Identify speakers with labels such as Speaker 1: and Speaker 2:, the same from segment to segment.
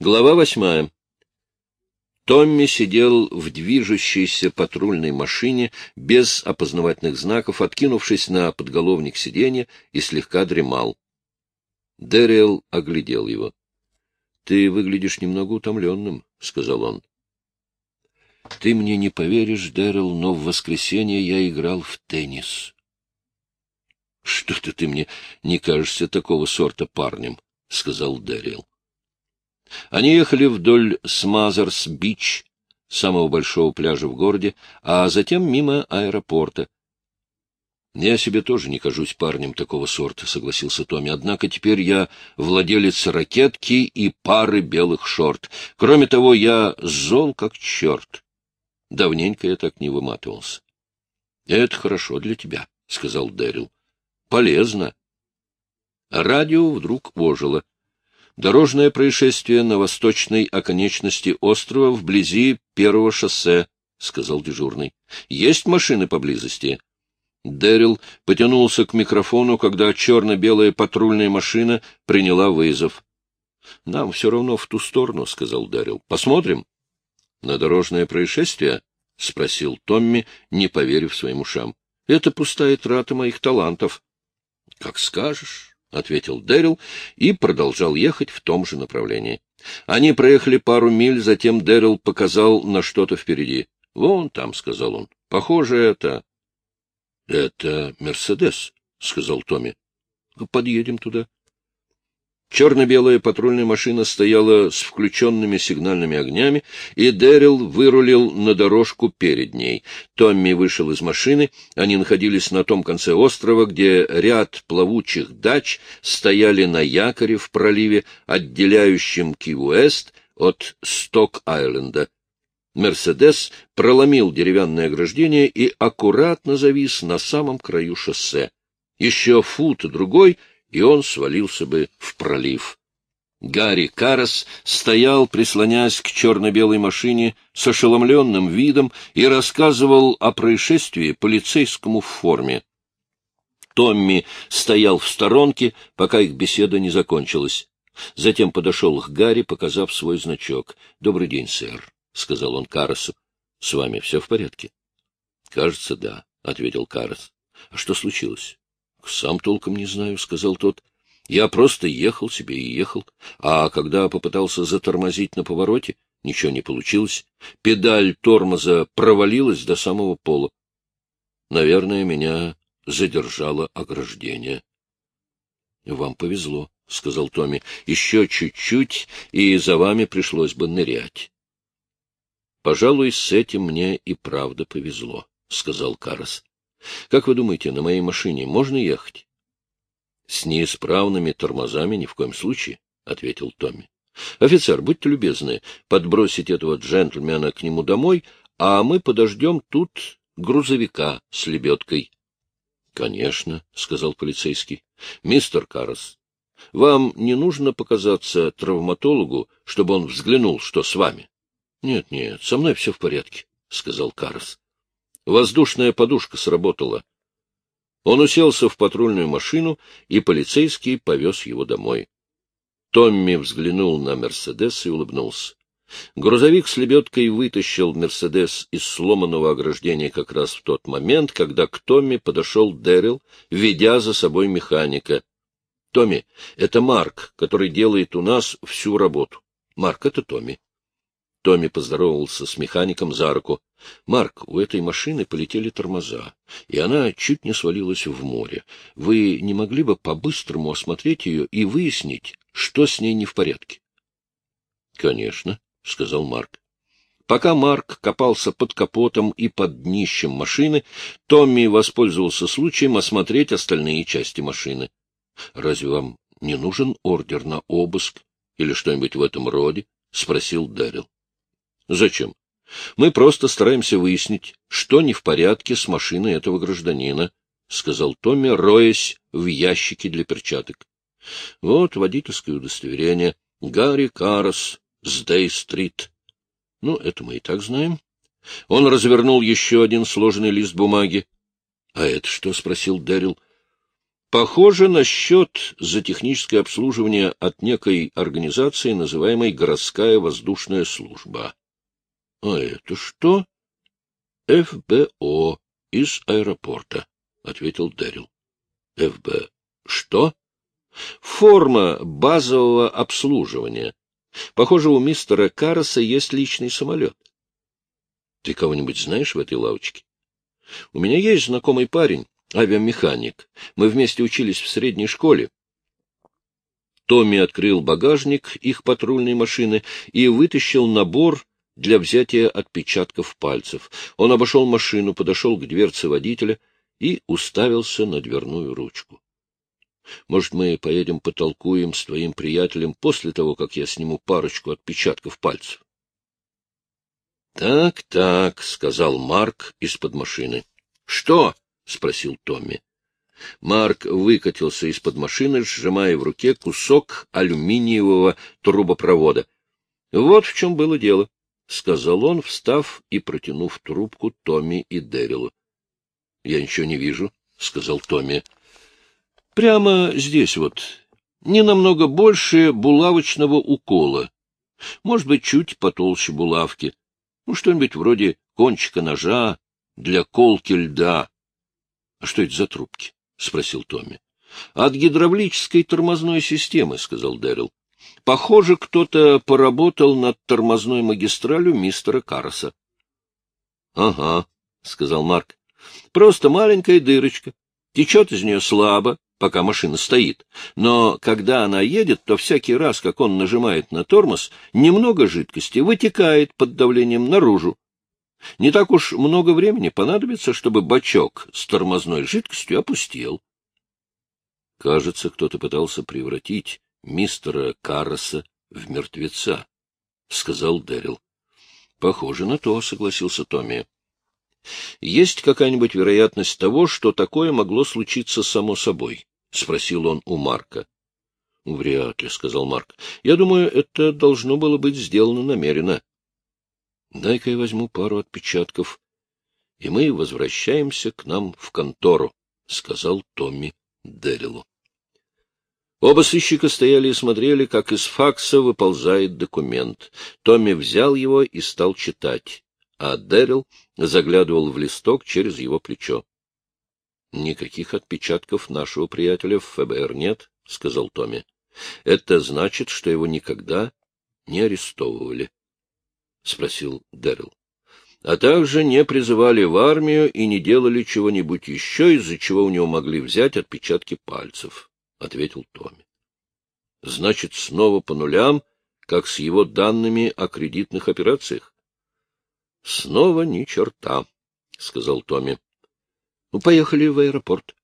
Speaker 1: Глава восьмая. Томми сидел в движущейся патрульной машине без опознавательных знаков, откинувшись на подголовник сиденья и слегка дремал. Дэриэл оглядел его. — Ты выглядишь немного утомленным, — сказал он. — Ты мне не поверишь, Дэрил, но в воскресенье я играл в теннис. — Что-то ты мне не кажешься такого сорта парнем, — сказал Дэрил. Они ехали вдоль Смазерс-Бич, самого большого пляжа в городе, а затем мимо аэропорта. — Я себе тоже не кажусь парнем такого сорта, — согласился Томми. — Однако теперь я владелец ракетки и пары белых шорт. Кроме того, я зол как черт. Давненько я так не выматывался. — Это хорошо для тебя, — сказал Дэрил. — Полезно. Радио вдруг ожило. Дорожное происшествие на восточной оконечности острова вблизи первого шоссе, — сказал дежурный. — Есть машины поблизости? Дэрил потянулся к микрофону, когда черно-белая патрульная машина приняла вызов. — Нам все равно в ту сторону, — сказал Дэрил. — Посмотрим. — На дорожное происшествие? — спросил Томми, не поверив своим ушам. — Это пустая трата моих талантов. — Как скажешь. — ответил Дэрил и продолжал ехать в том же направлении. Они проехали пару миль, затем Дэрил показал на что-то впереди. — Вон там, — сказал он. — Похоже, это... — Это Мерседес, — сказал Томми. — Подъедем туда. Черно-белая патрульная машина стояла с включенными сигнальными огнями, и Дэрил вырулил на дорожку перед ней. Томми вышел из машины, они находились на том конце острова, где ряд плавучих дач стояли на якоре в проливе, отделяющем Ки-Уэст от Сток-Айленда. Мерседес проломил деревянное ограждение и аккуратно завис на самом краю шоссе. Еще фут другой — и он свалился бы в пролив. Гарри Карас стоял, прислонясь к черно-белой машине с ошеломленным видом и рассказывал о происшествии полицейскому в форме. Томми стоял в сторонке, пока их беседа не закончилась. Затем подошел к Гарри, показав свой значок. — Добрый день, сэр, — сказал он Карасу. — С вами все в порядке? — Кажется, да, — ответил Карас. — А что случилось? — Сам толком не знаю, — сказал тот. — Я просто ехал себе и ехал. А когда попытался затормозить на повороте, ничего не получилось. Педаль тормоза провалилась до самого пола. Наверное, меня задержало ограждение. — Вам повезло, — сказал Томми. — Еще чуть-чуть, и за вами пришлось бы нырять. — Пожалуй, с этим мне и правда повезло, — сказал Карас. — Как вы думаете, на моей машине можно ехать? — С неисправными тормозами ни в коем случае, — ответил Томми. — Офицер, будьте любезны, подбросить этого джентльмена к нему домой, а мы подождем тут грузовика с лебедкой. — Конечно, — сказал полицейский. — Мистер Каррес, вам не нужно показаться травматологу, чтобы он взглянул, что с вами? — Нет, нет, со мной все в порядке, — сказал Каррес. Воздушная подушка сработала. Он уселся в патрульную машину, и полицейский повез его домой. Томми взглянул на «Мерседес» и улыбнулся. Грузовик с лебедкой вытащил «Мерседес» из сломанного ограждения как раз в тот момент, когда к Томми подошел Дэрил, ведя за собой механика. — Томми, это Марк, который делает у нас всю работу. Марк, это Томми. Томми поздоровался с механиком за руку. — Марк, у этой машины полетели тормоза, и она чуть не свалилась в море. Вы не могли бы по-быстрому осмотреть ее и выяснить, что с ней не в порядке? — Конечно, — сказал Марк. Пока Марк копался под капотом и под днищем машины, Томми воспользовался случаем осмотреть остальные части машины. — Разве вам не нужен ордер на обыск или что-нибудь в этом роде? — спросил Дэрил. — Зачем? Мы просто стараемся выяснить, что не в порядке с машиной этого гражданина, — сказал Томми, роясь в ящике для перчаток. — Вот водительское удостоверение. Гарри Карас с Дэй-стрит. Ну, это мы и так знаем. Он развернул еще один сложенный лист бумаги. — А это что? — спросил Дэрил. Похоже на счет за техническое обслуживание от некой организации, называемой «Городская воздушная служба». — А это что? — ФБО из аэропорта, — ответил Дэрил. — ФБ... Что? — Форма базового обслуживания. Похоже, у мистера Карроса есть личный самолет. — Ты кого-нибудь знаешь в этой лавочке? — У меня есть знакомый парень, авиамеханик. Мы вместе учились в средней школе. Томми открыл багажник их патрульной машины и вытащил набор для взятия отпечатков пальцев. Он обошел машину, подошел к дверце водителя и уставился на дверную ручку. — Может, мы поедем потолкуем с твоим приятелем после того, как я сниму парочку отпечатков пальцев? «Так, — Так-так, — сказал Марк из-под машины. — Что? — спросил Томми. Марк выкатился из-под машины, сжимая в руке кусок алюминиевого трубопровода. — Вот в чем было дело, — сказал он, встав и протянув трубку Томми и Дэрилу. — Я ничего не вижу, — сказал Томми. — Прямо здесь вот. Не намного больше булавочного укола. Может быть, чуть потолще булавки. Ну, что-нибудь вроде кончика ножа для колки льда. — А что это за трубки? — спросил Томми. — От гидравлической тормозной системы, — сказал Дэрил. — Похоже, кто-то поработал над тормозной магистралью мистера Карроса. — Ага, — сказал Марк. — Просто маленькая дырочка. Течет из нее слабо, пока машина стоит. Но когда она едет, то всякий раз, как он нажимает на тормоз, немного жидкости вытекает под давлением наружу. Не так уж много времени понадобится, чтобы бачок с тормозной жидкостью опустел. Кажется, кто-то пытался превратить мистера Карроса в мертвеца, — сказал Дэрил. — Похоже на то, — согласился Томми. — Есть какая-нибудь вероятность того, что такое могло случиться само собой? — спросил он у Марка. — Вряд ли, — сказал Марк. — Я думаю, это должно было быть сделано намеренно. Дай-ка я возьму пару отпечатков, и мы возвращаемся к нам в контору, — сказал Томми Дэрилу. Оба сыщика стояли и смотрели, как из факса выползает документ. Томми взял его и стал читать, а Дэрил заглядывал в листок через его плечо. — Никаких отпечатков нашего приятеля в ФБР нет, — сказал Томми. — Это значит, что его никогда не арестовывали. — спросил Дэрил. — А также не призывали в армию и не делали чего-нибудь еще, из-за чего у него могли взять отпечатки пальцев, — ответил Томми. — Значит, снова по нулям, как с его данными о кредитных операциях? — Снова ни черта, — сказал Томми. — Ну, поехали в аэропорт.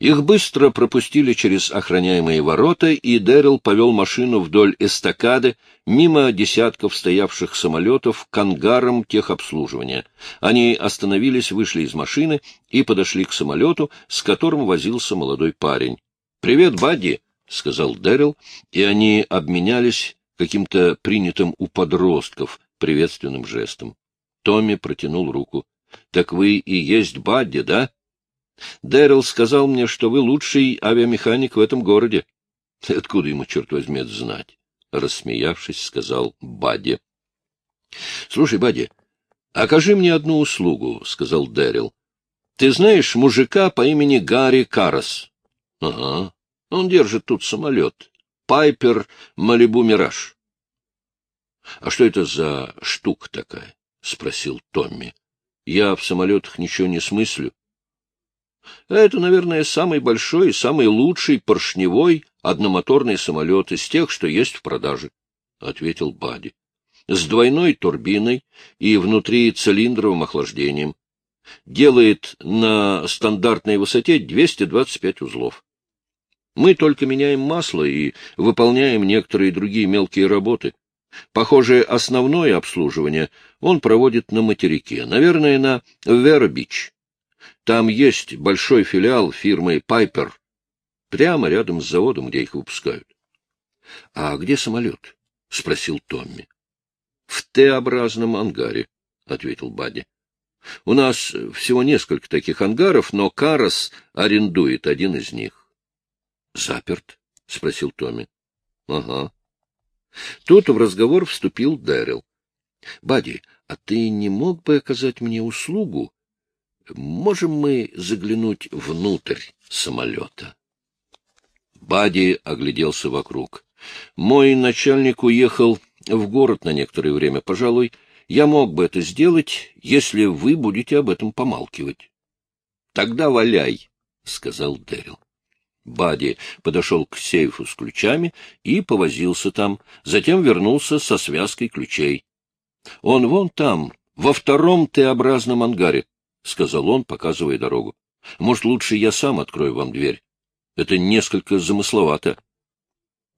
Speaker 1: Их быстро пропустили через охраняемые ворота, и Дэрил повел машину вдоль эстакады, мимо десятков стоявших самолетов, к ангарам техобслуживания. Они остановились, вышли из машины и подошли к самолету, с которым возился молодой парень. — Привет, Бадди! — сказал Дэрил, и они обменялись каким-то принятым у подростков приветственным жестом. Томми протянул руку. — Так вы и есть Бадди, да? — Дэрил сказал мне, что вы лучший авиамеханик в этом городе. — Откуда ему, черт возьми, знать? — рассмеявшись, сказал Бадди. — Слушай, Бадди, окажи мне одну услугу, — сказал Дэрил. — Ты знаешь мужика по имени Гарри Карас? — Ага. Он держит тут самолет. Пайпер Малибу Мираж. — А что это за штука такая? — спросил Томми. — Я в самолетах ничего не смыслю. Это, наверное, самый большой и самый лучший поршневой одномоторный самолет из тех, что есть в продаже, — ответил Бади. С двойной турбиной и внутри цилиндровым охлаждением. Делает на стандартной высоте 225 узлов. Мы только меняем масло и выполняем некоторые другие мелкие работы. Похоже, основное обслуживание он проводит на материке, наверное, на Вербич. Там есть большой филиал фирмы «Пайпер», прямо рядом с заводом, где их выпускают. — А где самолет? — спросил Томми. — В Т-образном ангаре, — ответил Бадди. У нас всего несколько таких ангаров, но Карас арендует один из них. — Заперт? — спросил Томми. — Ага. Тут в разговор вступил Дэрил. — Бади, а ты не мог бы оказать мне услугу? Можем мы заглянуть внутрь самолета? Бади огляделся вокруг. — Мой начальник уехал в город на некоторое время. Пожалуй, я мог бы это сделать, если вы будете об этом помалкивать. — Тогда валяй, — сказал Дэрил. Бади подошел к сейфу с ключами и повозился там, затем вернулся со связкой ключей. — Он вон там, во втором Т-образном ангаре, — сказал он, показывая дорогу. — Может, лучше я сам открою вам дверь? Это несколько замысловато.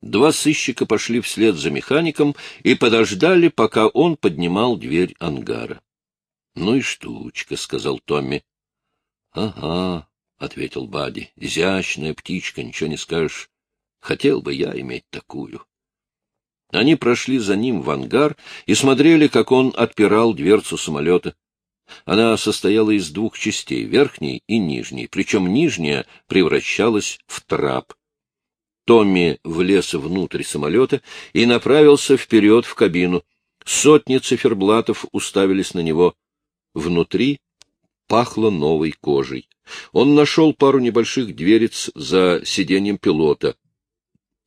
Speaker 1: Два сыщика пошли вслед за механиком и подождали, пока он поднимал дверь ангара. — Ну и штучка, — сказал Томми. — Ага, — ответил Бади. — Изящная птичка, ничего не скажешь. Хотел бы я иметь такую. Они прошли за ним в ангар и смотрели, как он отпирал дверцу самолета. Она состояла из двух частей, верхней и нижней, причем нижняя превращалась в трап. Томми влез внутрь самолета и направился вперед в кабину. Сотни циферблатов уставились на него. Внутри пахло новой кожей. Он нашел пару небольших дверец за сиденьем пилота.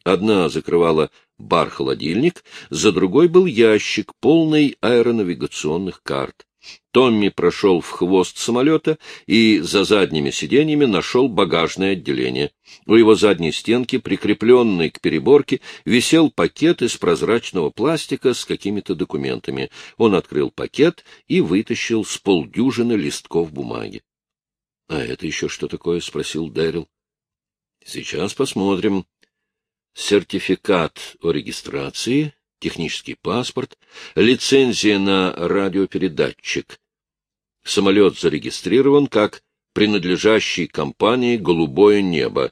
Speaker 1: Одна закрывала бар-холодильник, за другой был ящик, полный аэронавигационных карт. Томми прошел в хвост самолета и за задними сиденьями нашел багажное отделение. У его задней стенки, прикрепленной к переборке, висел пакет из прозрачного пластика с какими-то документами. Он открыл пакет и вытащил с полдюжины листков бумаги. — А это еще что такое? — спросил Дэрил. — Сейчас посмотрим. Сертификат о регистрации, технический паспорт, лицензия на радиопередатчик. Самолет зарегистрирован как принадлежащий компании «Голубое небо».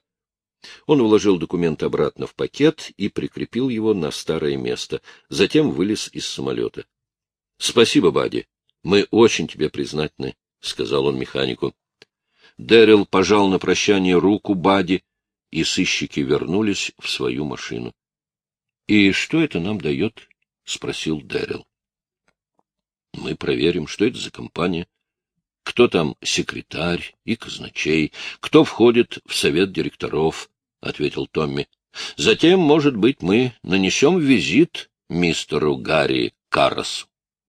Speaker 1: Он вложил документ обратно в пакет и прикрепил его на старое место, затем вылез из самолета. — Спасибо, Бади. Мы очень тебе признательны, — сказал он механику. Дэрил пожал на прощание руку Бади, и сыщики вернулись в свою машину. — И что это нам дает? — спросил Дэрил. — Мы проверим, что это за компания, кто там секретарь и казначей, кто входит в совет директоров, — ответил Томми. — Затем, может быть, мы нанесем визит мистеру Гарри Карросу.